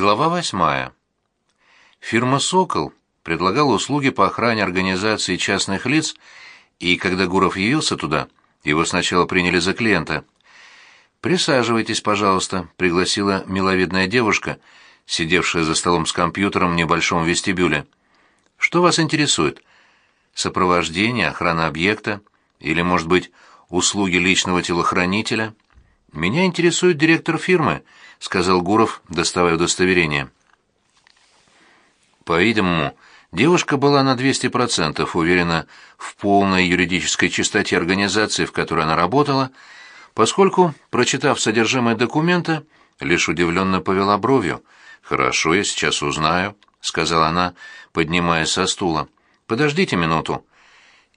Глава восьмая. Фирма «Сокол» предлагала услуги по охране организации частных лиц, и когда Гуров явился туда, его сначала приняли за клиента. «Присаживайтесь, пожалуйста», — пригласила миловидная девушка, сидевшая за столом с компьютером в небольшом вестибюле. «Что вас интересует? Сопровождение, охрана объекта? Или, может быть, услуги личного телохранителя?» «Меня интересует директор фирмы», — сказал Гуров, доставая удостоверение. По-видимому, девушка была на 200% уверена в полной юридической чистоте организации, в которой она работала, поскольку, прочитав содержимое документа, лишь удивленно повела бровью. «Хорошо, я сейчас узнаю», — сказала она, поднимаясь со стула. «Подождите минуту».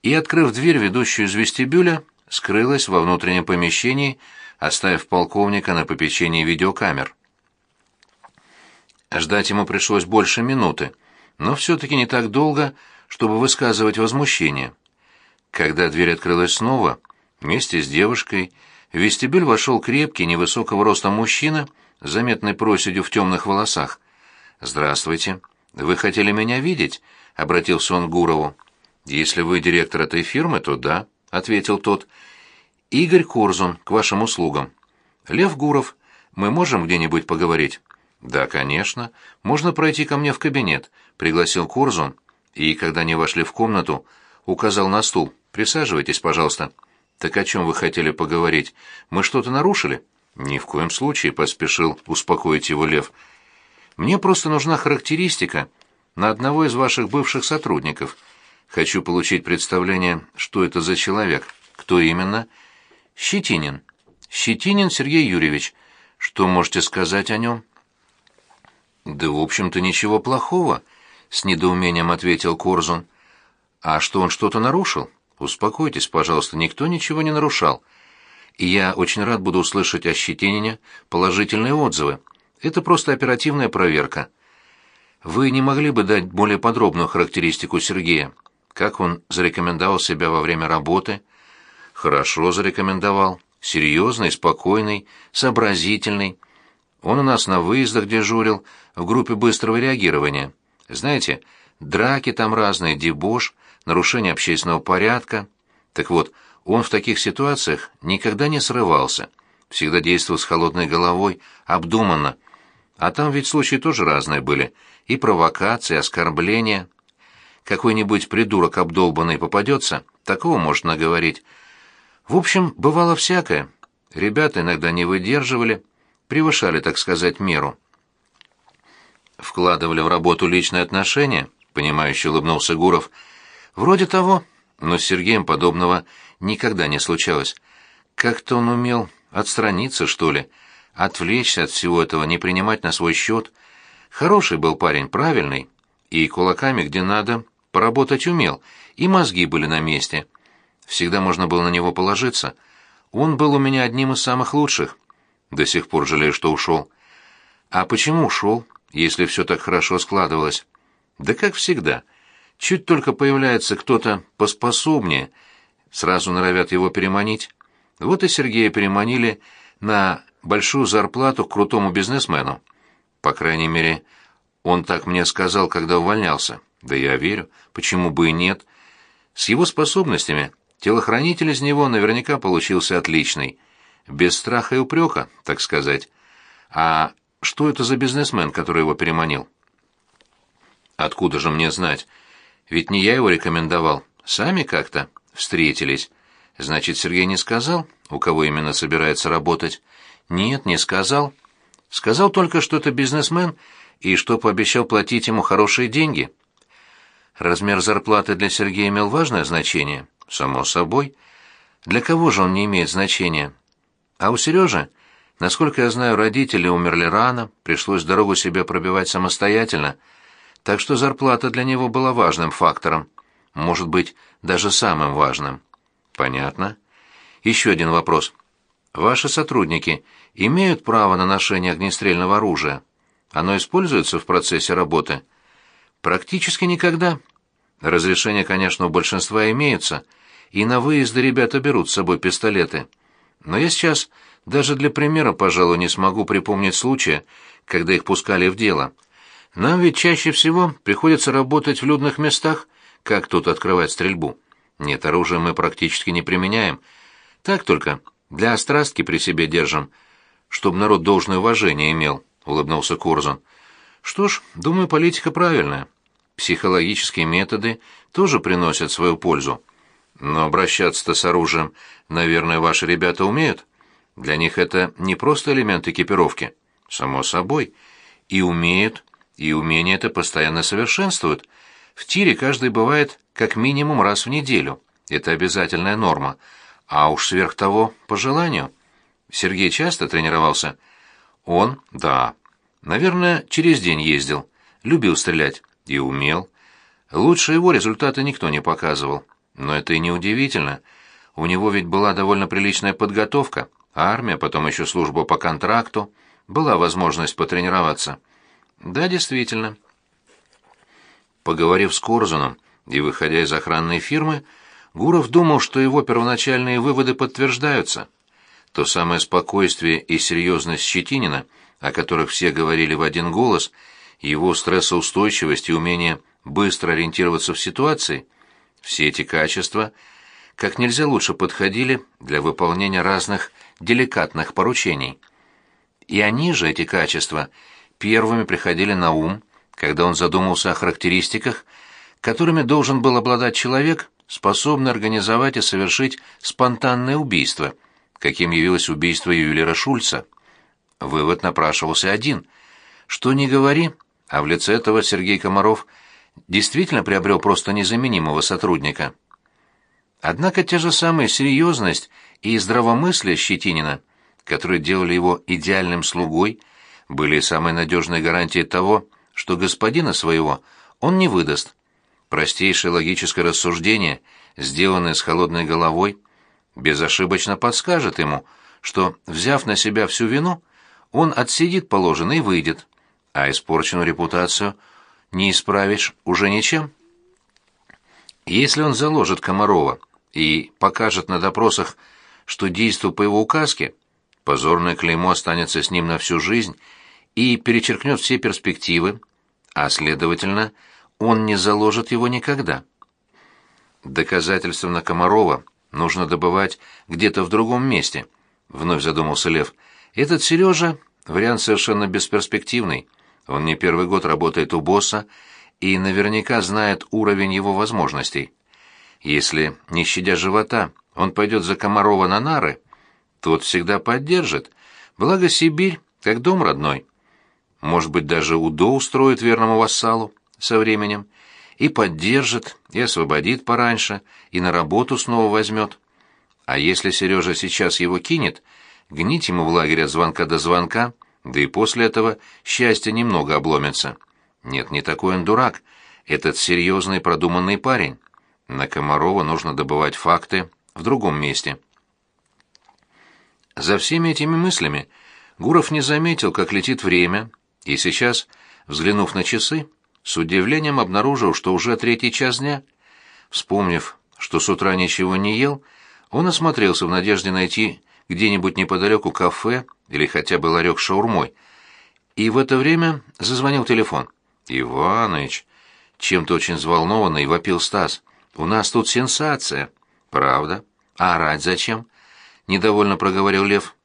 И, открыв дверь, ведущую из вестибюля, скрылась во внутреннем помещении, оставив полковника на попечении видеокамер. Ждать ему пришлось больше минуты, но все-таки не так долго, чтобы высказывать возмущение. Когда дверь открылась снова, вместе с девушкой в вестибюль вошел крепкий, невысокого роста мужчина, заметной проседью в темных волосах. «Здравствуйте. Вы хотели меня видеть?» — обратился он к Гурову. «Если вы директор этой фирмы, то да», — ответил тот. Игорь Корзун, к вашим услугам. Лев Гуров, мы можем где-нибудь поговорить? Да, конечно. Можно пройти ко мне в кабинет, пригласил Корзун, и когда они вошли в комнату, указал на стул. Присаживайтесь, пожалуйста. Так о чем вы хотели поговорить? Мы что-то нарушили? Ни в коем случае, поспешил успокоить его Лев. Мне просто нужна характеристика на одного из ваших бывших сотрудников. Хочу получить представление, что это за человек. Кто именно? Щетинин. Щетинин Сергей Юрьевич. Что можете сказать о нем?» «Да, в общем-то, ничего плохого», — с недоумением ответил Корзун. «А что он что-то нарушил? Успокойтесь, пожалуйста, никто ничего не нарушал. И я очень рад буду услышать о Щетинине положительные отзывы. Это просто оперативная проверка. Вы не могли бы дать более подробную характеристику Сергея? Как он зарекомендовал себя во время работы?» Хорошо зарекомендовал. Серьезный, спокойный, сообразительный. Он у нас на выездах дежурил, в группе быстрого реагирования. Знаете, драки там разные, дебош, нарушение общественного порядка. Так вот, он в таких ситуациях никогда не срывался. Всегда действовал с холодной головой, обдуманно. А там ведь случаи тоже разные были. И провокации, и оскорбления. Какой-нибудь придурок обдолбанный попадется, такого может наговорить. В общем, бывало всякое. Ребята иногда не выдерживали, превышали, так сказать, меру. Вкладывали в работу личные отношения, понимающе улыбнулся Гуров. Вроде того, но с Сергеем подобного никогда не случалось. Как-то он умел отстраниться, что ли, отвлечься от всего этого, не принимать на свой счет. Хороший был парень, правильный, и кулаками, где надо, поработать умел, и мозги были на месте. Всегда можно было на него положиться. Он был у меня одним из самых лучших. До сих пор жалею, что ушел. А почему ушел, если все так хорошо складывалось? Да как всегда. Чуть только появляется кто-то поспособнее, сразу норовят его переманить. Вот и Сергея переманили на большую зарплату к крутому бизнесмену. По крайней мере, он так мне сказал, когда увольнялся. Да я верю, почему бы и нет. С его способностями Телохранитель из него наверняка получился отличный. Без страха и упрека, так сказать. А что это за бизнесмен, который его переманил? Откуда же мне знать? Ведь не я его рекомендовал. Сами как-то встретились. Значит, Сергей не сказал, у кого именно собирается работать? Нет, не сказал. Сказал только, что это бизнесмен и что пообещал платить ему хорошие деньги. Размер зарплаты для Сергея имел важное значение. Само собой. Для кого же он не имеет значения? А у Сережи, насколько я знаю, родители умерли рано, пришлось дорогу себе пробивать самостоятельно, так что зарплата для него была важным фактором, может быть, даже самым важным. Понятно. Еще один вопрос. Ваши сотрудники имеют право на ношение огнестрельного оружия? Оно используется в процессе работы? Практически никогда. Разрешения, конечно, у большинства имеются, и на выезды ребята берут с собой пистолеты. Но я сейчас даже для примера, пожалуй, не смогу припомнить случая, когда их пускали в дело. Нам ведь чаще всего приходится работать в людных местах, как тут открывать стрельбу. Нет, оружие мы практически не применяем. Так только для острастки при себе держим, чтобы народ должное уважение имел, — улыбнулся Курзан. Что ж, думаю, политика правильная. Психологические методы тоже приносят свою пользу. Но обращаться-то с оружием, наверное, ваши ребята умеют. Для них это не просто элемент экипировки, само собой. И умеют, и умение это постоянно совершенствуют. В тире каждый бывает как минимум раз в неделю. Это обязательная норма. А уж сверх того, по желанию. Сергей часто тренировался? Он? Да. Наверное, через день ездил. Любил стрелять. И умел. Лучше его результаты никто не показывал. Но это и не удивительно. У него ведь была довольно приличная подготовка. Армия, потом еще служба по контракту. Была возможность потренироваться. Да, действительно. Поговорив с Корзуном и выходя из охранной фирмы, Гуров думал, что его первоначальные выводы подтверждаются. То самое спокойствие и серьезность Щетинина, о которых все говорили в один голос, его стрессоустойчивость и умение быстро ориентироваться в ситуации, все эти качества как нельзя лучше подходили для выполнения разных деликатных поручений. И они же, эти качества, первыми приходили на ум, когда он задумался о характеристиках, которыми должен был обладать человек, способный организовать и совершить спонтанное убийство, каким явилось убийство Юлера Шульца. Вывод напрашивался один. Что ни говори, а в лице этого Сергей Комаров действительно приобрел просто незаменимого сотрудника. Однако те же самые серьезность и здравомыслие Щетинина, которые делали его идеальным слугой, были самой надежной гарантией того, что господина своего он не выдаст. Простейшее логическое рассуждение, сделанное с холодной головой, безошибочно подскажет ему, что, взяв на себя всю вину, он отсидит положенное и выйдет, а испорченную репутацию не исправишь уже ничем. Если он заложит Комарова и покажет на допросах, что действует по его указке, позорное клеймо останется с ним на всю жизнь и перечеркнет все перспективы, а, следовательно, он не заложит его никогда. Доказательства на Комарова нужно добывать где-то в другом месте, вновь задумался Лев. Этот Сережа — вариант совершенно бесперспективный. Он не первый год работает у босса и наверняка знает уровень его возможностей. Если, не щадя живота, он пойдет за Комарова на нары, тот всегда поддержит, благо Сибирь, как дом родной. Может быть, даже УДО устроит верному вассалу со временем, и поддержит, и освободит пораньше, и на работу снова возьмет. А если Сережа сейчас его кинет, гнить ему в лагере от звонка до звонка, да и после этого счастье немного обломится. Нет, не такой он дурак, этот серьезный продуманный парень. На Комарова нужно добывать факты в другом месте. За всеми этими мыслями Гуров не заметил, как летит время, и сейчас, взглянув на часы, с удивлением обнаружил, что уже третий час дня. Вспомнив, что с утра ничего не ел, он осмотрелся в надежде найти где-нибудь неподалеку кафе или хотя бы ларек шаурмой. И в это время зазвонил телефон. «Иваныч!» Чем-то очень взволнованный вопил Стас. «У нас тут сенсация!» «Правда? А орать зачем?» Недовольно проговорил Лев.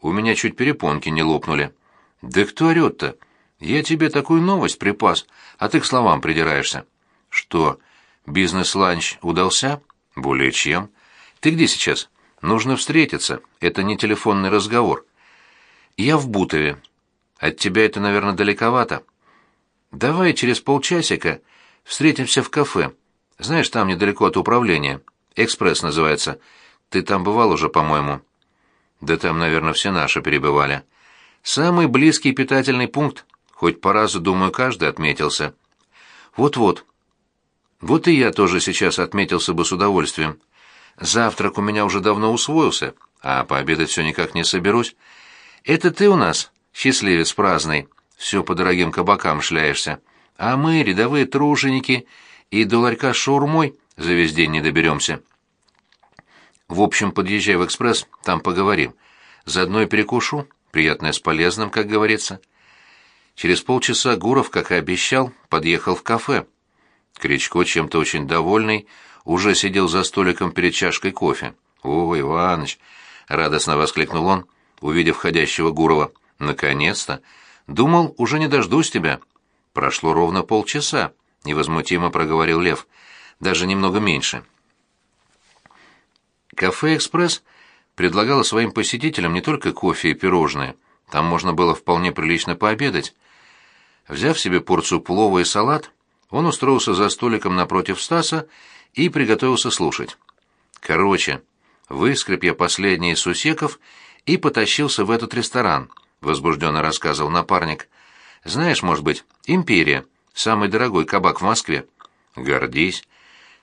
«У меня чуть перепонки не лопнули». «Да кто орёт-то? Я тебе такую новость припас, а ты к словам придираешься. Что, бизнес-ланч удался? Более чем. Ты где сейчас? Нужно встретиться. Это не телефонный разговор. Я в Бутове. От тебя это, наверное, далековато. Давай через полчасика встретимся в кафе. Знаешь, там недалеко от управления. Экспресс называется. Ты там бывал уже, по-моему. Да там, наверное, все наши перебывали. Самый близкий питательный пункт. Хоть по разу, думаю, каждый отметился. Вот-вот. Вот и я тоже сейчас отметился бы с удовольствием. Завтрак у меня уже давно усвоился, а пообедать все никак не соберусь. Это ты у нас, счастливец праздный, все по дорогим кабакам шляешься. А мы, рядовые труженики, и до ларька шаурмой за весь день не доберемся. В общем, подъезжай в экспресс, там поговорим. Заодно и перекушу, приятное с полезным, как говорится. Через полчаса Гуров, как и обещал, подъехал в кафе. Кричко, чем-то очень довольный, уже сидел за столиком перед чашкой кофе. «О, Иваныч!» — радостно воскликнул он, увидев входящего Гурова. «Наконец-то! Думал, уже не дождусь тебя». «Прошло ровно полчаса», — невозмутимо проговорил Лев. «Даже немного меньше». Кафе «Экспресс» предлагало своим посетителям не только кофе и пирожные. Там можно было вполне прилично пообедать. Взяв себе порцию плова и салат, он устроился за столиком напротив Стаса и приготовился слушать. Короче, выскреб я последний сусеков и потащился в этот ресторан, возбужденно рассказывал напарник. Знаешь, может быть, «Империя», самый дорогой кабак в Москве. Гордись.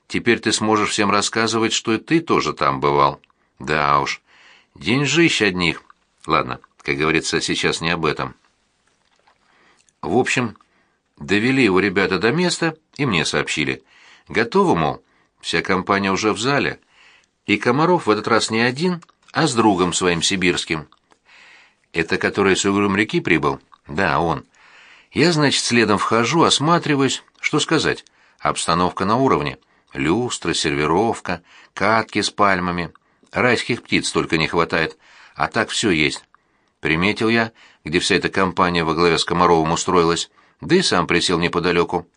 Теперь ты сможешь всем рассказывать, что и ты тоже там бывал. Да уж, деньжищ одних. Ладно, как говорится, сейчас не об этом. В общем, довели его ребята до места и мне сообщили. Готово, мол, вся компания уже в зале. И Комаров в этот раз не один, а с другом своим сибирским. Это который с угрюм реки прибыл? Да, он. Я, значит, следом вхожу, осматриваюсь. Что сказать? Обстановка на уровне. Люстра, сервировка, катки с пальмами. Райских птиц только не хватает. А так все есть. Приметил я, где вся эта компания во главе с Комаровым устроилась, да и сам присел неподалеку.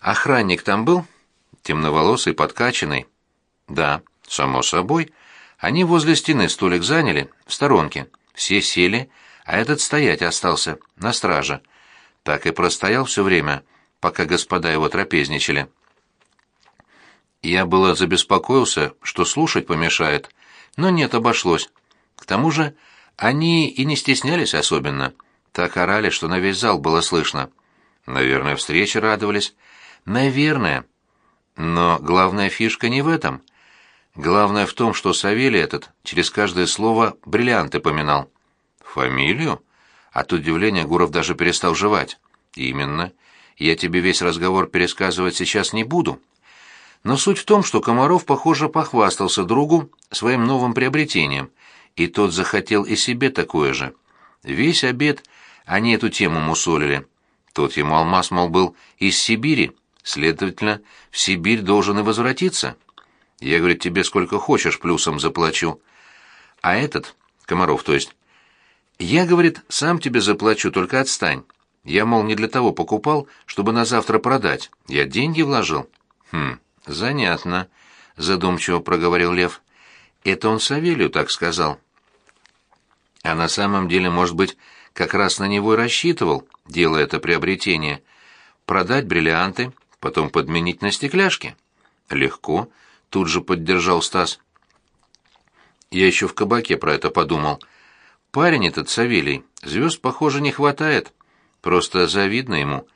Охранник там был? Темноволосый, подкачанный. Да, само собой. Они возле стены столик заняли, в сторонке. Все сели, а этот стоять остался, на страже. Так и простоял все время, пока господа его трапезничали. Я было забеспокоился, что слушать помешает, но нет, обошлось. К тому же они и не стеснялись особенно. Так орали, что на весь зал было слышно. Наверное, встречи радовались. Наверное. Но главная фишка не в этом. Главное в том, что Савелий этот через каждое слово бриллианты поминал. Фамилию? От удивления Гуров даже перестал жевать. Именно. Я тебе весь разговор пересказывать сейчас не буду. Но суть в том, что Комаров, похоже, похвастался другу своим новым приобретением, и тот захотел и себе такое же. Весь обед они эту тему мусолили. Тот ему алмаз, мол, был из Сибири, следовательно, в Сибирь должен и возвратиться. Я, говорит, тебе сколько хочешь плюсом заплачу. А этот, Комаров, то есть, я, говорит, сам тебе заплачу, только отстань. Я, мол, не для того покупал, чтобы на завтра продать. Я деньги вложил. Хм, занятно, задумчиво проговорил Лев. Это он Савелию так сказал. А на самом деле, может быть, как раз на него и рассчитывал, делая это приобретение. Продать бриллианты, потом подменить на стекляшки. Легко, тут же поддержал Стас. Я еще в кабаке про это подумал. Парень этот Савелий, звезд, похоже, не хватает. Просто завидно ему.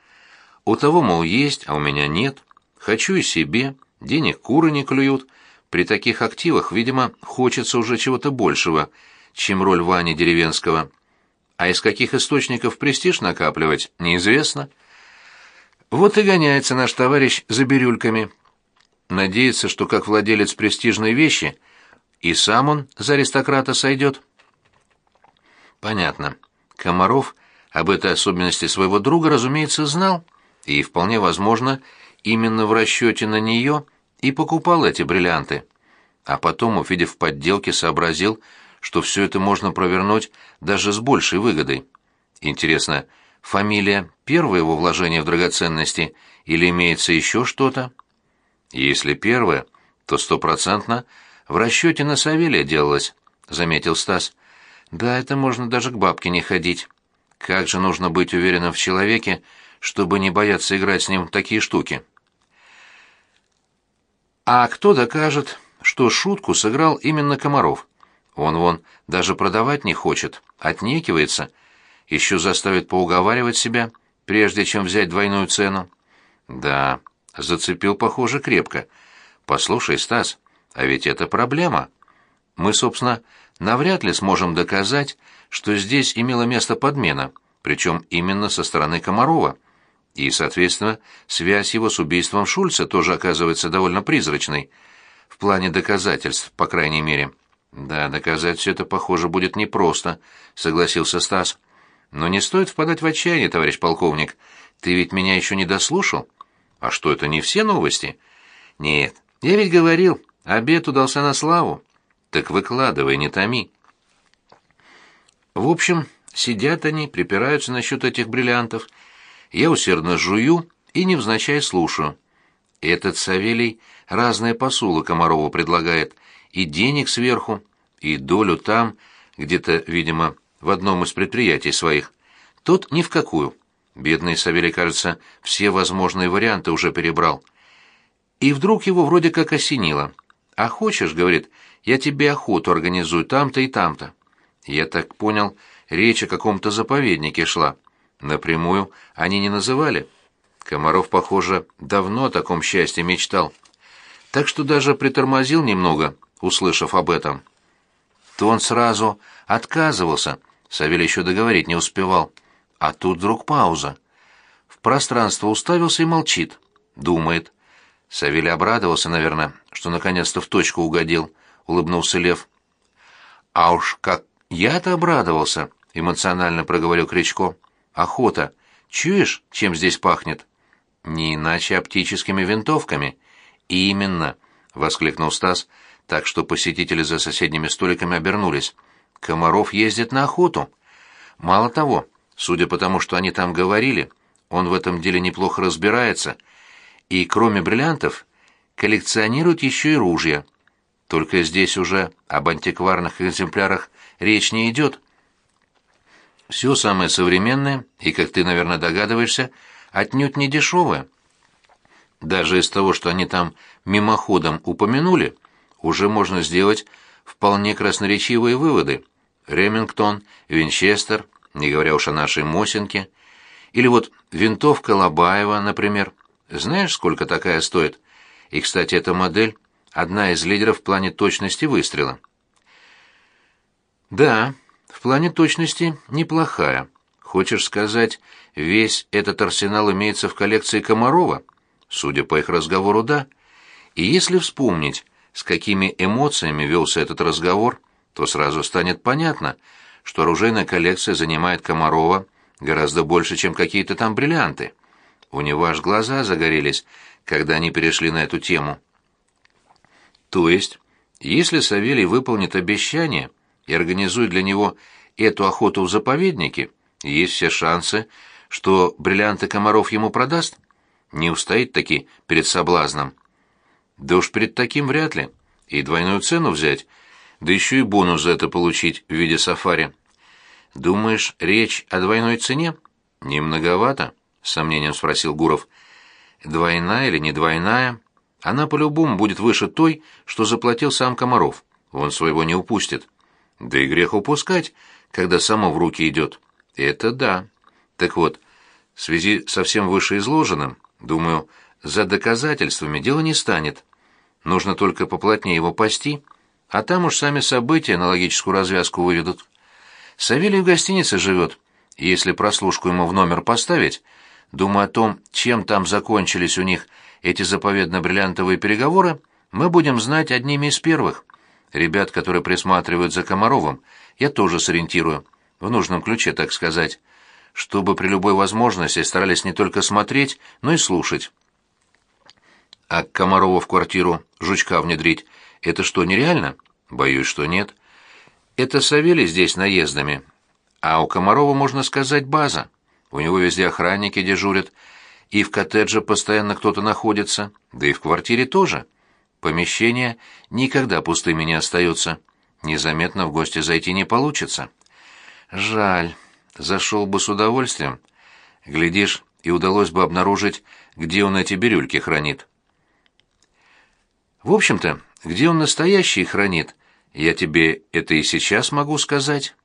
У того, мол, есть, а у меня нет. Хочу и себе, денег куры не клюют. При таких активах, видимо, хочется уже чего-то большего, чем роль Вани деревенского. А из каких источников престиж накапливать, неизвестно. Вот и гоняется наш товарищ за бирюльками. Надеется, что как владелец престижной вещи и сам он за аристократа сойдет. Понятно. Комаров об этой особенности своего друга, разумеется, знал, и, вполне возможно, именно в расчете на нее и покупал эти бриллианты. А потом, увидев подделки, сообразил, что все это можно провернуть даже с большей выгодой. Интересно, фамилия — первое его вложение в драгоценности или имеется еще что-то? Если первое, то стопроцентно в расчете на Савелия делалось, — заметил Стас. Да, это можно даже к бабке не ходить. Как же нужно быть уверенным в человеке, чтобы не бояться играть с ним такие штуки? А кто докажет, что шутку сыграл именно Комаров? Он вон даже продавать не хочет, отнекивается, еще заставит поуговаривать себя, прежде чем взять двойную цену. Да, зацепил, похоже, крепко. Послушай, Стас, а ведь это проблема. Мы, собственно, навряд ли сможем доказать, что здесь имела место подмена, причем именно со стороны Комарова. И, соответственно, связь его с убийством Шульца тоже оказывается довольно призрачной, в плане доказательств, по крайней мере. «Да, доказать все это, похоже, будет непросто», — согласился Стас. Но не стоит впадать в отчаяние, товарищ полковник. Ты ведь меня еще не дослушал? А что, это не все новости? Нет, я ведь говорил, обед удался на славу. Так выкладывай, не томи. В общем, сидят они, припираются насчет этих бриллиантов. Я усердно жую и невзначай слушаю. Этот Савелий разные посулы Комарову предлагает, и денег сверху, и долю там, где-то, видимо, в одном из предприятий своих. Тот ни в какую. Бедный Савелий, кажется, все возможные варианты уже перебрал. И вдруг его вроде как осенило. «А хочешь, — говорит, — я тебе охоту организую там-то и там-то». Я так понял, речь о каком-то заповеднике шла. Напрямую они не называли. Комаров, похоже, давно о таком счастье мечтал. Так что даже притормозил немного, услышав об этом. То он сразу отказывался, Савелий еще договорить не успевал. А тут вдруг пауза. В пространство уставился и молчит. Думает. Савелий обрадовался, наверное, что наконец-то в точку угодил, улыбнулся Лев. А уж как я-то обрадовался, эмоционально проговорил Кричко. Охота. Чуешь, чем здесь пахнет? Не иначе оптическими винтовками. Именно, воскликнул Стас, так что посетители за соседними столиками обернулись. Комаров ездит на охоту. Мало того, судя по тому, что они там говорили, он в этом деле неплохо разбирается, и кроме бриллиантов коллекционирует еще и ружья. Только здесь уже об антикварных экземплярах речь не идет. Все самое современное, и, как ты, наверное, догадываешься, отнюдь не дешевое. Даже из того, что они там мимоходом упомянули, уже можно сделать вполне красноречивые выводы. Ремингтон, Винчестер, не говоря уж о нашей Мосинке. Или вот винтовка Лобаева, например. Знаешь, сколько такая стоит? И, кстати, эта модель — одна из лидеров в плане точности выстрела. Да, в плане точности неплохая. Хочешь сказать, весь этот арсенал имеется в коллекции Комарова? Судя по их разговору, да. И если вспомнить, с какими эмоциями велся этот разговор, то сразу станет понятно, что оружейная коллекция занимает Комарова гораздо больше, чем какие-то там бриллианты. У него аж глаза загорелись, когда они перешли на эту тему. То есть, если Савелий выполнит обещание и организует для него эту охоту в заповеднике, есть все шансы, что бриллианты Комаров ему продаст? Не устоит таки перед соблазном. Да уж перед таким вряд ли. И двойную цену взять, да еще и бонус за это получить в виде сафари. Думаешь, речь о двойной цене? Не многовато? С сомнением спросил Гуров. Двойная или не двойная? Она по-любому будет выше той, что заплатил сам Комаров. Он своего не упустит. Да и грех упускать, когда само в руки идет. Это да. Так вот, в связи со всем вышеизложенным, думаю, за доказательствами дело не станет. Нужно только поплотнее его пасти, а там уж сами события на логическую развязку выведут. Савелий в гостинице живет. Если прослушку ему в номер поставить, думаю о том, чем там закончились у них эти заповедно-бриллиантовые переговоры, мы будем знать одними из первых. Ребят, которые присматривают за Комаровым, я тоже сориентирую, в нужном ключе, так сказать, чтобы при любой возможности старались не только смотреть, но и слушать. А к Комарову в квартиру жучка внедрить — это что, нереально? Боюсь, что нет. Это Савелий здесь наездами. А у Комарова, можно сказать, база. У него везде охранники дежурят, и в коттедже постоянно кто-то находится, да и в квартире тоже. Помещение никогда пустыми не остается. Незаметно в гости зайти не получится. Жаль. Зашел бы с удовольствием. Глядишь, и удалось бы обнаружить, где он эти бирюльки хранит. В общем-то, где он настоящий хранит, я тебе это и сейчас могу сказать.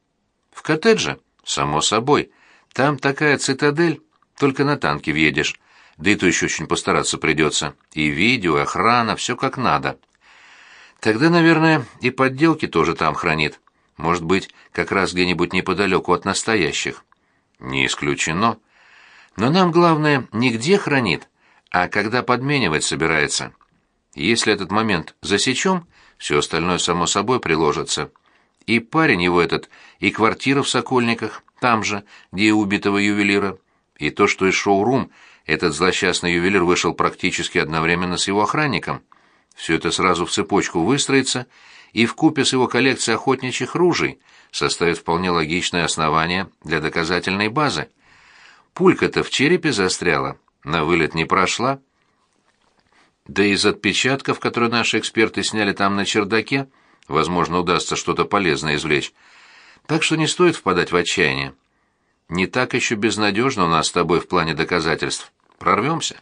В коттедже, само собой. Там такая цитадель, только на танке въедешь. Да и то еще очень постараться придется. И видео, и охрана, все как надо. Тогда, наверное, и подделки тоже там хранит. Может быть, как раз где-нибудь неподалеку от настоящих. Не исключено. Но нам главное не где хранит, а когда подменивать собирается. Если этот момент засечем, все остальное само собой приложится. И парень его этот, и квартира в Сокольниках, там же, где и убитого ювелира, и то, что из шоу-рум этот злосчастный ювелир вышел практически одновременно с его охранником. Все это сразу в цепочку выстроится, и в купе с его коллекцией охотничьих ружей составит вполне логичное основание для доказательной базы. Пулька-то в черепе застряла, на вылет не прошла. Да и из отпечатков, которые наши эксперты сняли там на чердаке, возможно, удастся что-то полезное извлечь. Так что не стоит впадать в отчаяние. Не так еще безнадежно у нас с тобой в плане доказательств. Прорвемся.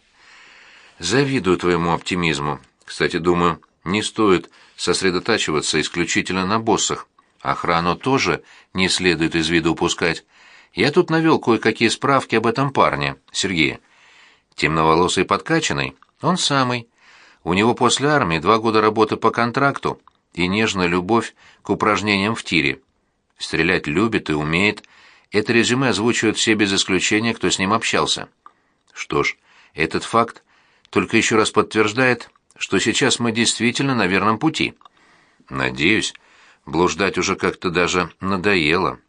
Завидую твоему оптимизму. Кстати, думаю, не стоит сосредотачиваться исключительно на боссах. Охрану тоже не следует из виду упускать. Я тут навел кое-какие справки об этом парне, Сергее. Темноволосый подкачанный, он самый. У него после армии два года работы по контракту и нежная любовь к упражнениям в тире. Стрелять любит и умеет. Это резюме озвучивают все без исключения, кто с ним общался. Что ж, этот факт только еще раз подтверждает, что сейчас мы действительно на верном пути. Надеюсь, блуждать уже как-то даже надоело.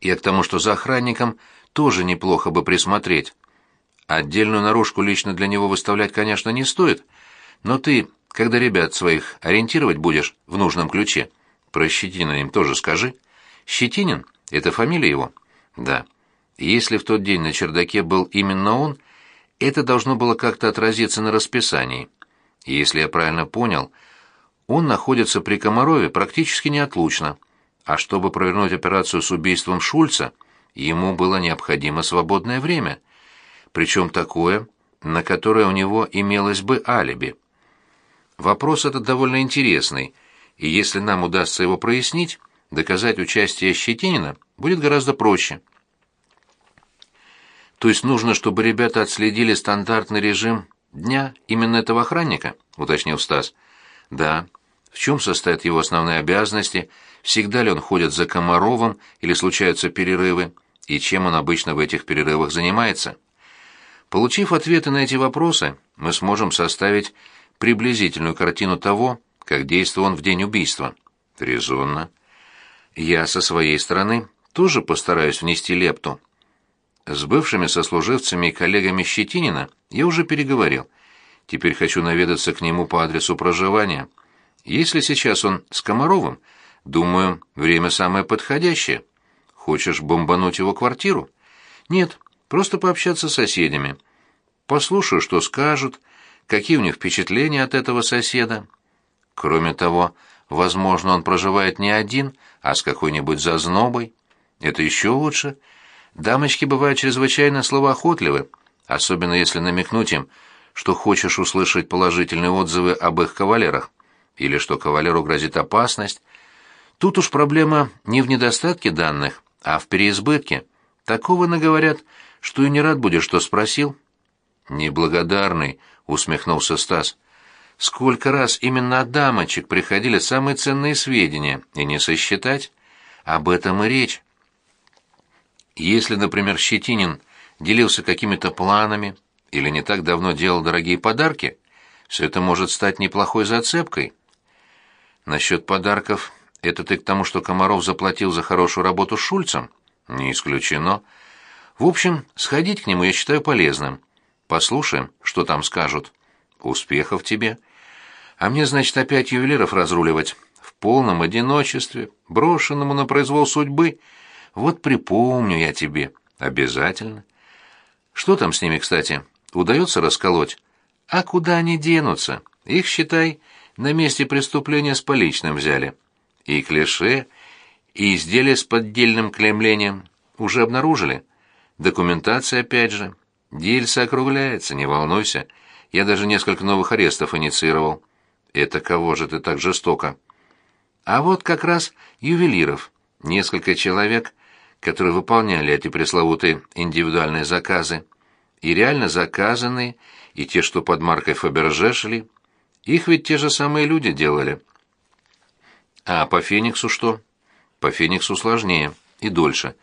И к тому, что за охранником тоже неплохо бы присмотреть. Отдельную наружку лично для него выставлять, конечно, не стоит, но ты, когда ребят своих ориентировать будешь в нужном ключе, про Щетинина им тоже скажи. Щетинин — это фамилия его? Да. Если в тот день на чердаке был именно он, это должно было как-то отразиться на расписании. Если я правильно понял, он находится при Комарове практически неотлучно, а чтобы провернуть операцию с убийством Шульца, ему было необходимо свободное время, причем такое, на которое у него имелось бы алиби. Вопрос этот довольно интересный, и если нам удастся его прояснить, доказать участие Щетинина будет гораздо проще. То есть нужно, чтобы ребята отследили стандартный режим дня именно этого охранника, уточнил Стас. Да. В чем состоят его основные обязанности? Всегда ли он ходит за Комаровым или случаются перерывы? И чем он обычно в этих перерывах занимается? Получив ответы на эти вопросы, мы сможем составить приблизительную картину того, как действовал он в день убийства. Резонно. Я со своей стороны тоже постараюсь внести лепту. С бывшими сослуживцами и коллегами Щетинина я уже переговорил. Теперь хочу наведаться к нему по адресу проживания. Если сейчас он с Комаровым, думаю, время самое подходящее. Хочешь бомбануть его квартиру? Нет, просто пообщаться с соседями. Послушаю, что скажут, какие у них впечатления от этого соседа. Кроме того, возможно, он проживает не один, а с какой-нибудь зазнобой. Это еще лучше — Дамочки бывают чрезвычайно словоохотливы, особенно если намекнуть им, что хочешь услышать положительные отзывы об их кавалерах, или что кавалеру грозит опасность. Тут уж проблема не в недостатке данных, а в переизбытке. Такого наговорят, что и не рад будешь, что спросил. «Неблагодарный», — усмехнулся Стас. «Сколько раз именно от дамочек приходили самые ценные сведения, и не сосчитать? Об этом и речь». Если, например, Щетинин делился какими-то планами или не так давно делал дорогие подарки, все это может стать неплохой зацепкой. Насчет подарков, это ты к тому, что Комаров заплатил за хорошую работу с Шульцем? Не исключено. В общем, сходить к нему я считаю полезным. Послушаем, что там скажут. Успехов тебе. А мне, значит, опять ювелиров разруливать. В полном одиночестве, брошенному на произвол судьбы — вот припомню я тебе. Обязательно. Что там с ними, кстати? Удается расколоть? А куда они денутся? Их, считай, на месте преступления с поличным взяли. И клише, и изделия с поддельным клеймлением уже обнаружили. Документация опять же. Дельца округляется, не волнуйся. Я даже несколько новых арестов инициировал. Это кого же ты так жестоко? А вот как раз ювелиров. Несколько человек которые выполняли эти пресловутые индивидуальные заказы, и реально заказанные, и те, что под маркой Фаберже шли, их ведь те же самые люди делали. А по Фениксу что? По Фениксу сложнее и дольше.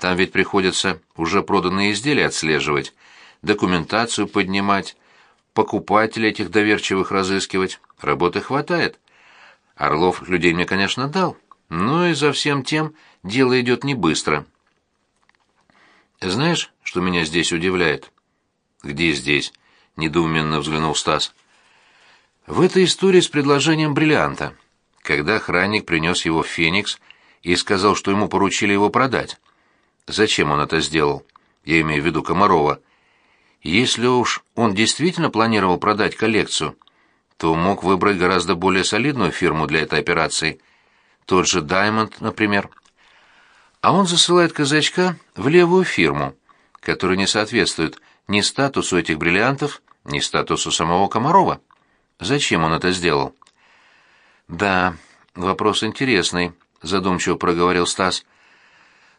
Там ведь приходится уже проданные изделия отслеживать, документацию поднимать, покупателей этих доверчивых разыскивать. Работы хватает. Орлов людей мне, конечно, дал, но и за всем тем дело идет не быстро. Знаешь, что меня здесь удивляет? Где здесь? недоуменно взглянул Стас. В этой истории с предложением бриллианта, когда охранник принес его в Феникс и сказал, что ему поручили его продать. Зачем он это сделал? Я имею в виду Комарова. Если уж он действительно планировал продать коллекцию, то мог выбрать гораздо более солидную фирму для этой операции. Тот же Diamond, например. А он засылает казачка в левую фирму, которая не соответствует ни статусу этих бриллиантов, ни статусу самого Комарова. Зачем он это сделал? Да, вопрос интересный, задумчиво проговорил Стас.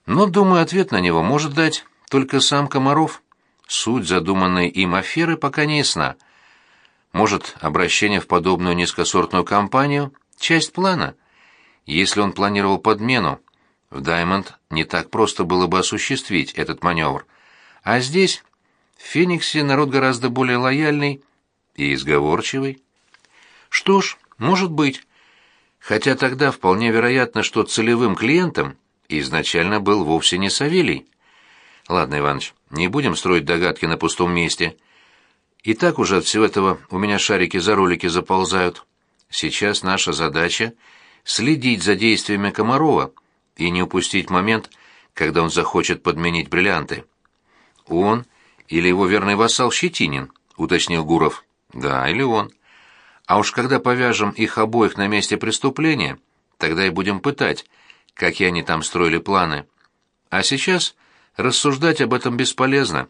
Но, думаю, ответ на него может дать только сам Комаров. Суть задуманной им аферы пока не ясна. Может, обращение в подобную низкосортную компанию — часть плана? Если он планировал подмену, в Даймонд не так просто было бы осуществить этот маневр. А здесь, в Фениксе, народ гораздо более лояльный и изговорчивый. Что ж, может быть. Хотя тогда вполне вероятно, что целевым клиентом изначально был вовсе не Савелий. Ладно, Иваныч, не будем строить догадки на пустом месте. И так уже от всего этого у меня шарики за ролики заползают. Сейчас наша задача — следить за действиями Комарова и не упустить момент, когда он захочет подменить бриллианты. «Он или его верный вассал Щетинин?» — уточнил Гуров. «Да, или он. А уж когда повяжем их обоих на месте преступления, тогда и будем пытать, какие они там строили планы. А сейчас рассуждать об этом бесполезно.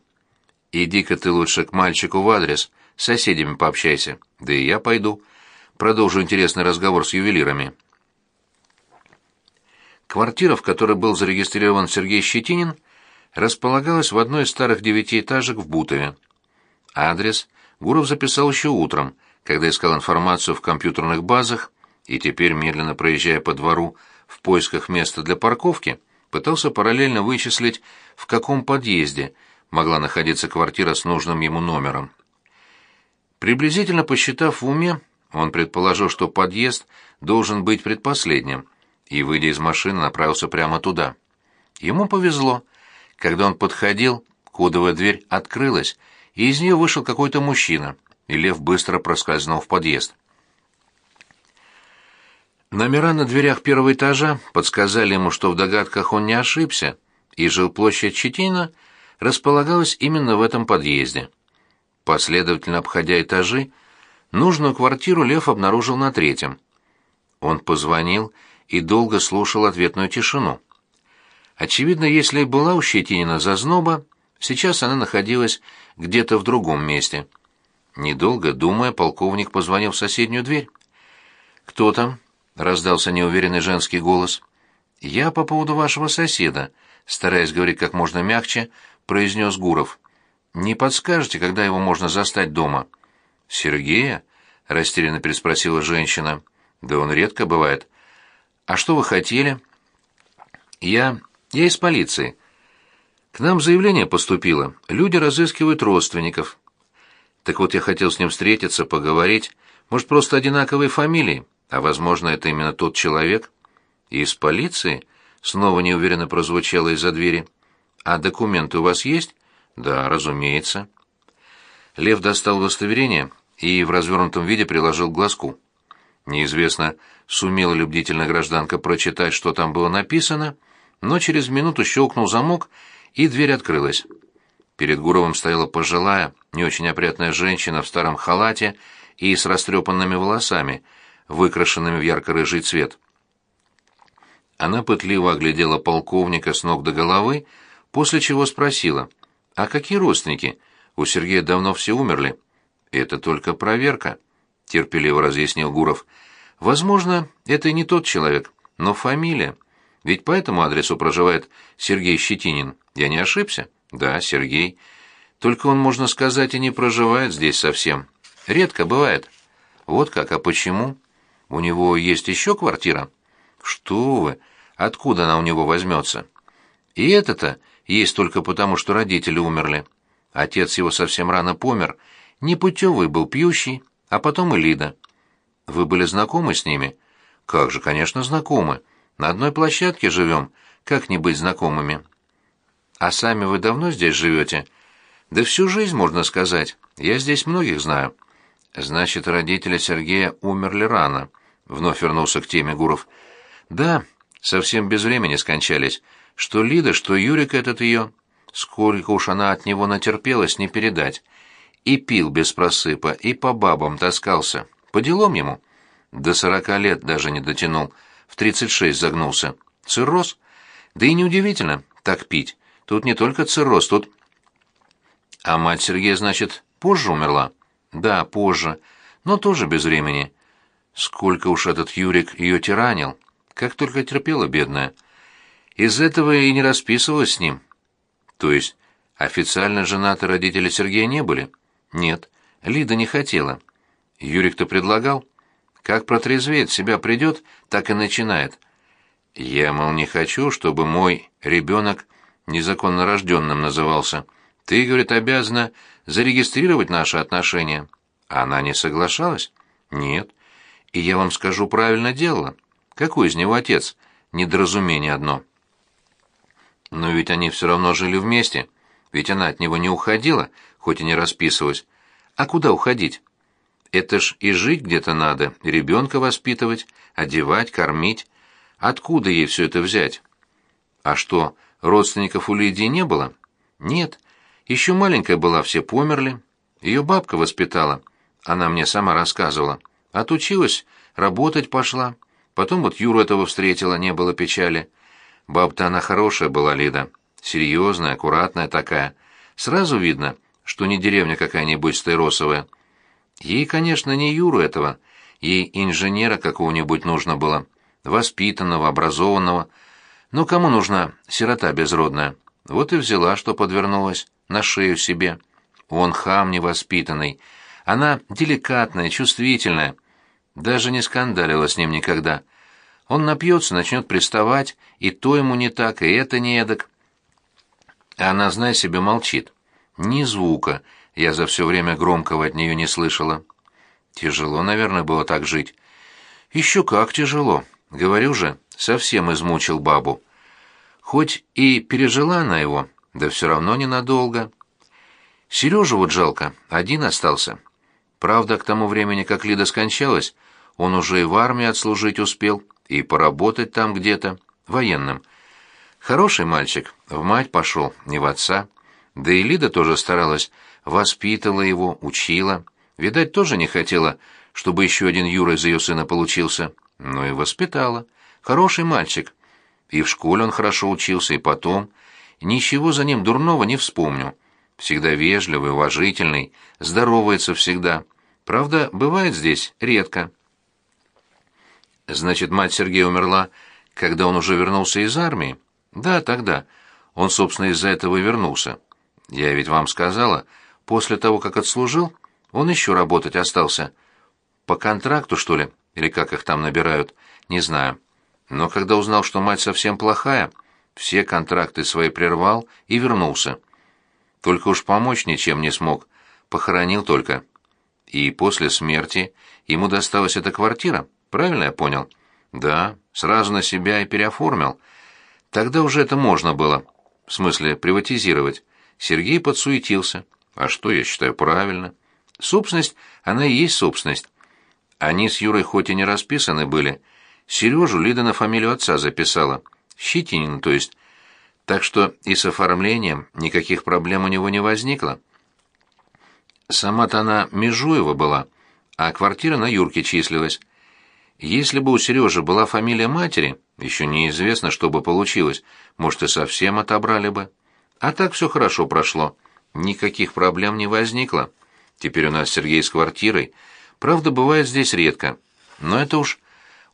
Иди-ка ты лучше к мальчику в адрес, с соседями пообщайся. Да и я пойду. Продолжу интересный разговор с ювелирами. Квартира, в которой был зарегистрирован Сергей Щетинин, располагалась в одной из старых девятиэтажек в Бутове. Адрес Гуров записал еще утром, когда искал информацию в компьютерных базах, и теперь, медленно проезжая по двору в поисках места для парковки, пытался параллельно вычислить, в каком подъезде могла находиться квартира с нужным ему номером. Приблизительно посчитав в уме, он предположил, что подъезд должен быть предпоследним, и, выйдя из машины, направился прямо туда. Ему повезло. Когда он подходил, кодовая дверь открылась, и из нее вышел какой-то мужчина, и Лев быстро проскользнул в подъезд. Номера на дверях первого этажа подсказали ему, что в догадках он не ошибся, и жилплощадь Четина располагалась именно в этом подъезде. Последовательно обходя этажи, нужную квартиру Лев обнаружил на третьем. Он позвонил и долго слушал ответную тишину. Очевидно, если и была у Щетинина зазноба, сейчас она находилась где-то в другом месте. Недолго думая, полковник позвонил в соседнюю дверь. «Кто там?» — раздался неуверенный женский голос. «Я по поводу вашего соседа», — стараясь говорить как можно мягче, произнес Гуров. «Не подскажете, когда его можно застать дома?» «Сергея?» — растерянно переспросила женщина. «Да он редко бывает. А что вы хотели?» «Я... я из полиции. К нам заявление поступило. Люди разыскивают родственников. Так вот, я хотел с ним встретиться, поговорить. Может, просто одинаковые фамилии?» А возможно, это именно тот человек? Из полиции? Снова неуверенно прозвучало из-за двери. А документы у вас есть? Да, разумеется. Лев достал удостоверение и в развернутом виде приложил к глазку. Неизвестно, сумела ли бдительная гражданка прочитать, что там было написано, но через минуту щелкнул замок, и дверь открылась. Перед Гуровым стояла пожилая, не очень опрятная женщина в старом халате и с растрепанными волосами — выкрашенными в ярко-рыжий цвет. Она пытливо оглядела полковника с ног до головы, после чего спросила, «А какие родственники? У Сергея давно все умерли». «Это только проверка», — терпеливо разъяснил Гуров. «Возможно, это и не тот человек, но фамилия. Ведь по этому адресу проживает Сергей Щетинин. Я не ошибся?» «Да, Сергей. Только он, можно сказать, и не проживает здесь совсем. Редко бывает». «Вот как, а почему?» У него есть еще квартира? Что вы? Откуда она у него возьмется? И это-то есть только потому, что родители умерли. Отец его совсем рано помер, непутевый был пьющий, а потом и Лида. Вы были знакомы с ними? Как же, конечно, знакомы. На одной площадке живем, как не быть знакомыми. А сами вы давно здесь живете? Да всю жизнь, можно сказать. Я здесь многих знаю. Значит, родители Сергея умерли рано. Вновь вернулся к теме Гуров. Да, совсем без времени скончались. Что Лида, что Юрик этот ее. Сколько уж она от него натерпелась, не передать. И пил без просыпа, и по бабам таскался. По делам ему. До сорока лет даже не дотянул. В тридцать шесть загнулся. Цирроз? Да и неудивительно, так пить. Тут не только цирроз, тут... А мать Сергея, значит, позже умерла? Да, позже, но тоже без времени. Сколько уж этот Юрик ее тиранил. Как только терпела бедная. Из этого и не расписывалась с ним. То есть официально женаты родители Сергея не были? Нет, Лида не хотела. Юрик-то предлагал. Как протрезвеет, себя придет, так и начинает. Я, мол, не хочу, чтобы мой ребенок незаконно рожденным назывался. Ты, говорит, обязана зарегистрировать наши отношения. Она не соглашалась? Нет. И я вам скажу, правильно делала. Какой из него отец? Недоразумение одно. Но ведь они все равно жили вместе. Ведь она от него не уходила, хоть и не расписывалась. А куда уходить? Это ж и жить где-то надо, ребенка воспитывать, одевать, кормить. Откуда ей все это взять? А что, родственников у Лидии не было? Нет. Еще маленькая была, все померли. Ее бабка воспитала. Она мне сама рассказывала. Отучилась, работать пошла. Потом вот Юру этого встретила, не было печали. Баб-то она хорошая была, Лида. Серьезная, аккуратная такая. Сразу видно, что не деревня какая-нибудь стайросовая. Ей, конечно, не Юру этого. Ей инженера какого-нибудь нужно было. Воспитанного, образованного. Но кому нужна сирота безродная? Вот и взяла, что подвернулась, на шею себе. Он хам невоспитанный. Она деликатная, чувствительная. Даже не скандалила с ним никогда. Он напьется, начнет приставать, и то ему не так, и это не эдак. А она, знай себе, молчит. Ни звука я за все время громкого от нее не слышала. Тяжело, наверное, было так жить. Еще как тяжело. Говорю же, совсем измучил бабу. Хоть и пережила она его, да все равно ненадолго. Сережу вот жалко, один остался. Правда, к тому времени, как Лида скончалась, он уже и в армии отслужить успел, и поработать там где-то, военным. Хороший мальчик, в мать пошел, не в отца. Да и Лида тоже старалась, воспитывала его, учила. Видать, тоже не хотела, чтобы еще один Юра из ее сына получился. Но и воспитала. Хороший мальчик. И в школе он хорошо учился, и потом. Ничего за ним дурного не вспомню. Всегда вежливый, уважительный, здоровается всегда. Правда, бывает здесь редко. Значит, мать Сергея умерла, когда он уже вернулся из армии? Да, тогда. Он, собственно, из-за этого и вернулся. Я ведь вам сказала, после того, как отслужил, он еще работать остался. По контракту, что ли? Или как их там набирают? Не знаю. Но когда узнал, что мать совсем плохая, все контракты свои прервал и вернулся. Только уж помочь ничем не смог. Похоронил только. И после смерти ему досталась эта квартира, правильно я понял? Да, сразу на себя и переоформил. Тогда уже это можно было. В смысле, приватизировать. Сергей подсуетился. А что, я считаю, правильно. Собственность, она и есть собственность. Они с Юрой хоть и не расписаны были. Сережу Лида на фамилию отца записала. Щитинин, то есть. Так что и с оформлением никаких проблем у него не возникло. Сама-то она Межуева была, а квартира на Юрке числилась. Если бы у Сережи была фамилия матери, еще неизвестно, что бы получилось, может, и совсем отобрали бы. А так все хорошо прошло, никаких проблем не возникло. Теперь у нас Сергей с квартирой. Правда, бывает здесь редко. Но это уж...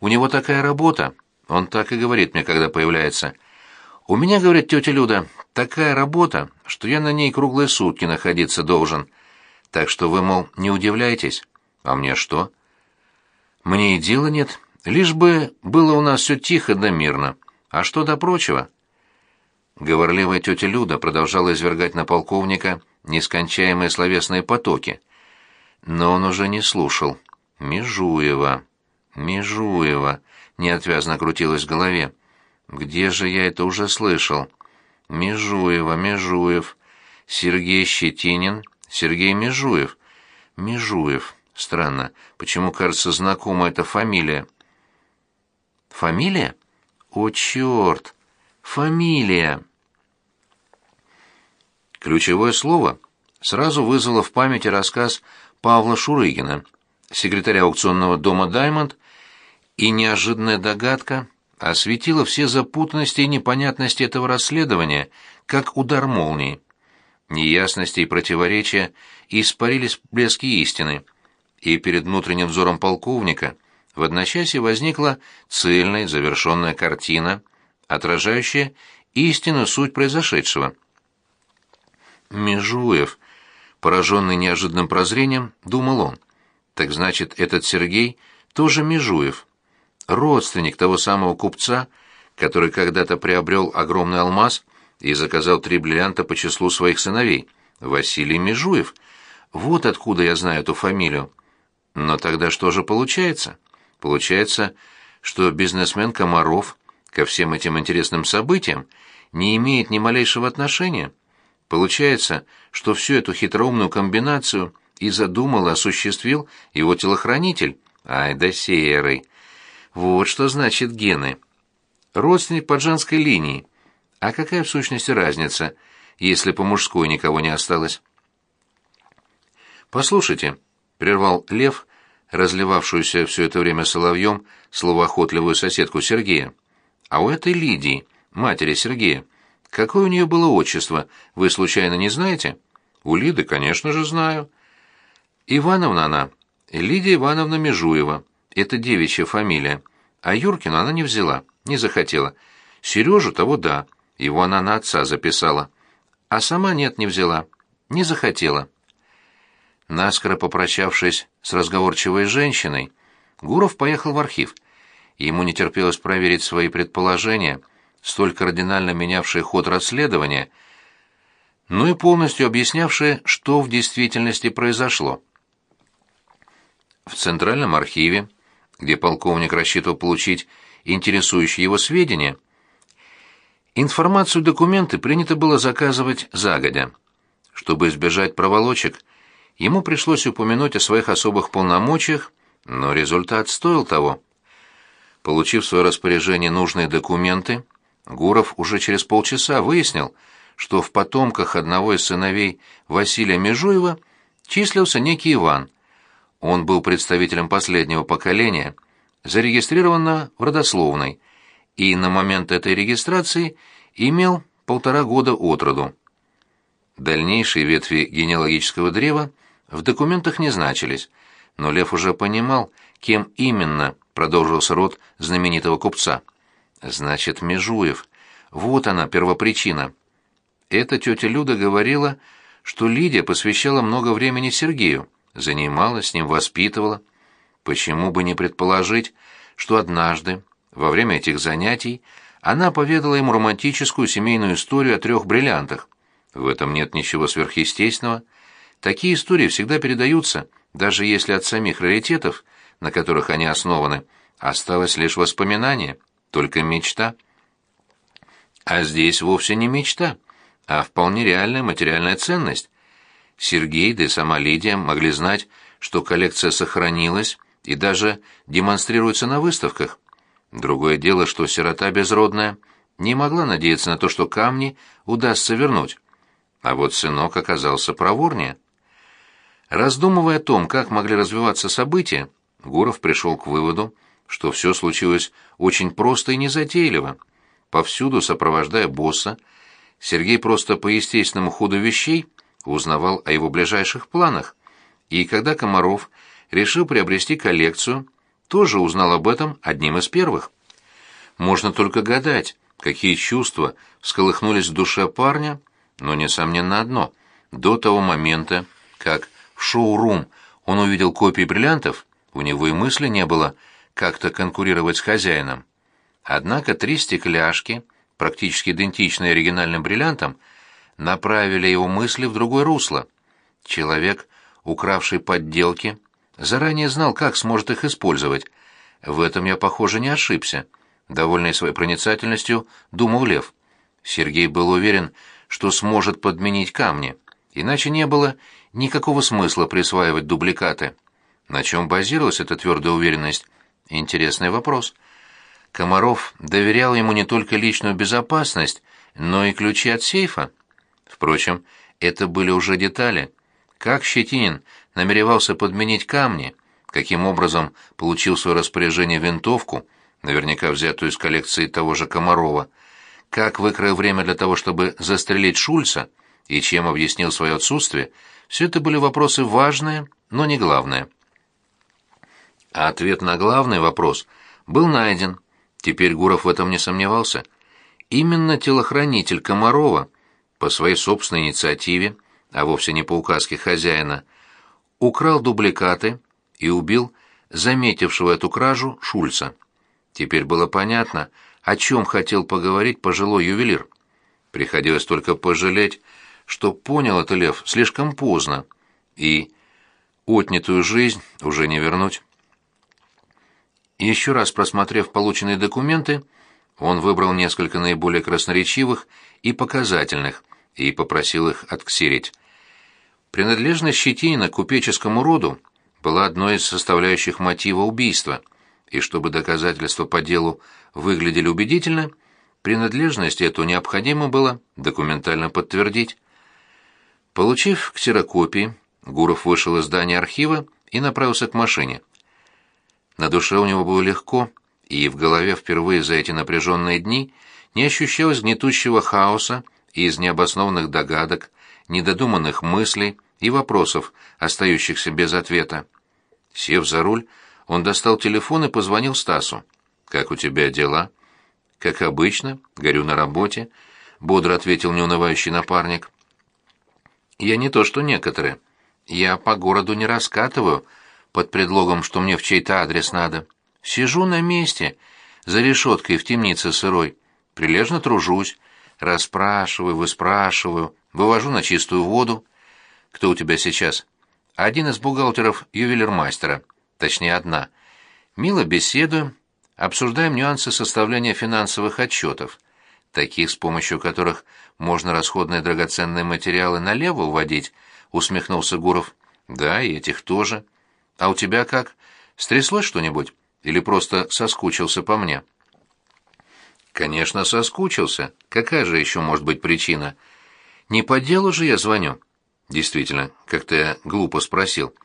У него такая работа. Он так и говорит мне, когда появляется. У меня, говорит тетя Люда, такая работа, что я на ней круглые сутки находиться должен. Так что вы, мол, не удивляйтесь. А мне что? Мне и дела нет, лишь бы было у нас все тихо да мирно. А что до прочего? Говорливая тетя Люда продолжала извергать на полковника нескончаемые словесные потоки. Но он уже не слушал. Межуева, Межуева, неотвязно крутилась в голове. Где же я это уже слышал? Межуева, Межуев, Сергей Щетинин, Сергей Межуев. Межуев. Странно, почему кажется знакома эта фамилия? Фамилия? О, черт! Фамилия! Ключевое слово сразу вызвало в памяти рассказ Павла Шурыгина, секретаря аукционного дома «Даймонд», и неожиданная догадка осветила все запутанности и непонятности этого расследования, как удар молнии. Неясности и противоречия испарились блески истины, и перед внутренним взором полковника в одночасье возникла цельная завершенная картина, отражающая истинную суть произошедшего. Межуев, пораженный неожиданным прозрением, думал он. Так значит, этот Сергей тоже Межуев, родственник того самого купца, который когда-то приобрел огромный алмаз и заказал три бриллианта по числу своих сыновей, Василий Межуев. Вот откуда я знаю эту фамилию. Но тогда что же получается? Получается, что бизнесмен Комаров ко всем этим интересным событиям не имеет ни малейшего отношения. Получается, что всю эту хитроумную комбинацию и задумал и осуществил его телохранитель. Ай да серый! Вот что значит гены. Родственник по женской линии. А какая в сущности разница, если по мужской никого не осталось? «Послушайте», — прервал Лев, разливавшуюся все это время соловьем, словоохотливую соседку Сергея. «А у этой Лидии, матери Сергея, какое у нее было отчество, вы случайно не знаете?» «У Лиды, конечно же, знаю». «Ивановна она, Лидия Ивановна Межуева». Это девичья фамилия. А Юркину она не взяла, не захотела. Сережу того да, его она на отца записала. А сама нет, не взяла, не захотела. Наскоро попрощавшись с разговорчивой женщиной, Гуров поехал в архив. Ему не терпелось проверить свои предположения, столь кардинально менявшие ход расследования, но и полностью объяснявшие, что в действительности произошло. В Центральном архиве где полковник рассчитывал получить интересующие его сведения, информацию документы принято было заказывать загодя. Чтобы избежать проволочек, ему пришлось упомянуть о своих особых полномочиях, но результат стоил того. Получив в свое распоряжение нужные документы, Гуров уже через полчаса выяснил, что в потомках одного из сыновей Василия Межуева числился некий Иван, он был представителем последнего поколения, зарегистрированного в родословной, и на момент этой регистрации имел полтора года от роду. Дальнейшие ветви генеалогического древа в документах не значились, но Лев уже понимал, кем именно продолжился род знаменитого купца. Значит, Межуев. Вот она, первопричина. Эта тетя Люда говорила, что Лидия посвящала много времени Сергею, занималась с ним, воспитывала. Почему бы не предположить, что однажды, во время этих занятий, она поведала ему романтическую семейную историю о трех бриллиантах. В этом нет ничего сверхъестественного. Такие истории всегда передаются, даже если от самих раритетов, на которых они основаны, осталось лишь воспоминание, только мечта. А здесь вовсе не мечта, а вполне реальная материальная ценность, Сергей, да и сама Лидия могли знать, что коллекция сохранилась и даже демонстрируется на выставках. Другое дело, что сирота безродная не могла надеяться на то, что камни удастся вернуть. А вот сынок оказался проворнее. Раздумывая о том, как могли развиваться события, Гуров пришел к выводу, что все случилось очень просто и незатейливо. Повсюду, сопровождая босса, Сергей просто по естественному ходу вещей узнавал о его ближайших планах, и когда Комаров решил приобрести коллекцию, тоже узнал об этом одним из первых. Можно только гадать, какие чувства всколыхнулись в душе парня, но, несомненно, одно. До того момента, как в шоу-рум он увидел копии бриллиантов, у него и мысли не было как-то конкурировать с хозяином. Однако три стекляшки, практически идентичные оригинальным бриллиантам, направили его мысли в другое русло. Человек, укравший подделки, заранее знал, как сможет их использовать. В этом я, похоже, не ошибся. довольный своей проницательностью, думал Лев. Сергей был уверен, что сможет подменить камни, иначе не было никакого смысла присваивать дубликаты. На чем базировалась эта твердая уверенность? Интересный вопрос. Комаров доверял ему не только личную безопасность, но и ключи от сейфа. Впрочем, это были уже детали. Как Щетинин намеревался подменить камни, каким образом получил свое распоряжение винтовку, наверняка взятую из коллекции того же Комарова, как выкроил время для того, чтобы застрелить Шульца, и чем объяснил свое отсутствие, все это были вопросы важные, но не главные. А ответ на главный вопрос был найден. Теперь Гуров в этом не сомневался. Именно телохранитель Комарова, по своей собственной инициативе, а вовсе не по указке хозяина, украл дубликаты и убил заметившего эту кражу Шульца. Теперь было понятно, о чем хотел поговорить пожилой ювелир. Приходилось только пожалеть, что понял это Лев слишком поздно, и отнятую жизнь уже не вернуть. Еще раз просмотрев полученные документы, он выбрал несколько наиболее красноречивых и показательных и попросил их отксерить. Принадлежность Щетинина к купеческому роду была одной из составляющих мотива убийства, и чтобы доказательства по делу выглядели убедительно, принадлежность эту необходимо было документально подтвердить. Получив ксерокопии, Гуров вышел из здания архива и направился к машине. На душе у него было легко, и в голове впервые за эти напряженные дни не ощущалось гнетущего хаоса из необоснованных догадок, недодуманных мыслей и вопросов, остающихся без ответа. Сев за руль, он достал телефон и позвонил Стасу. «Как у тебя дела?» «Как обычно, горю на работе», — бодро ответил неунывающий напарник. «Я не то что некоторые. Я по городу не раскатываю», под предлогом, что мне в чей-то адрес надо. Сижу на месте, за решеткой в темнице сырой, прилежно тружусь, расспрашиваю, выспрашиваю, вывожу на чистую воду. Кто у тебя сейчас? Один из бухгалтеров ювелирмастера, точнее одна. Мило беседуем, обсуждаем нюансы составления финансовых отчетов, таких, с помощью которых можно расходные драгоценные материалы налево уводить, усмехнулся Гуров. Да, и этих тоже. А у тебя как? Стряслось что-нибудь? Или просто соскучился по мне?» «Конечно, соскучился. Какая же еще может быть причина? Не по делу же я звоню». «Действительно, как-то я глупо спросил».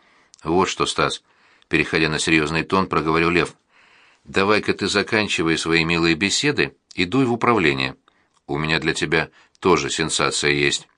«Вот что, Стас», — переходя на серьезный тон, проговорил Лев. «Давай-ка ты заканчивай свои милые беседы и дуй в управление. У меня для тебя тоже сенсация есть».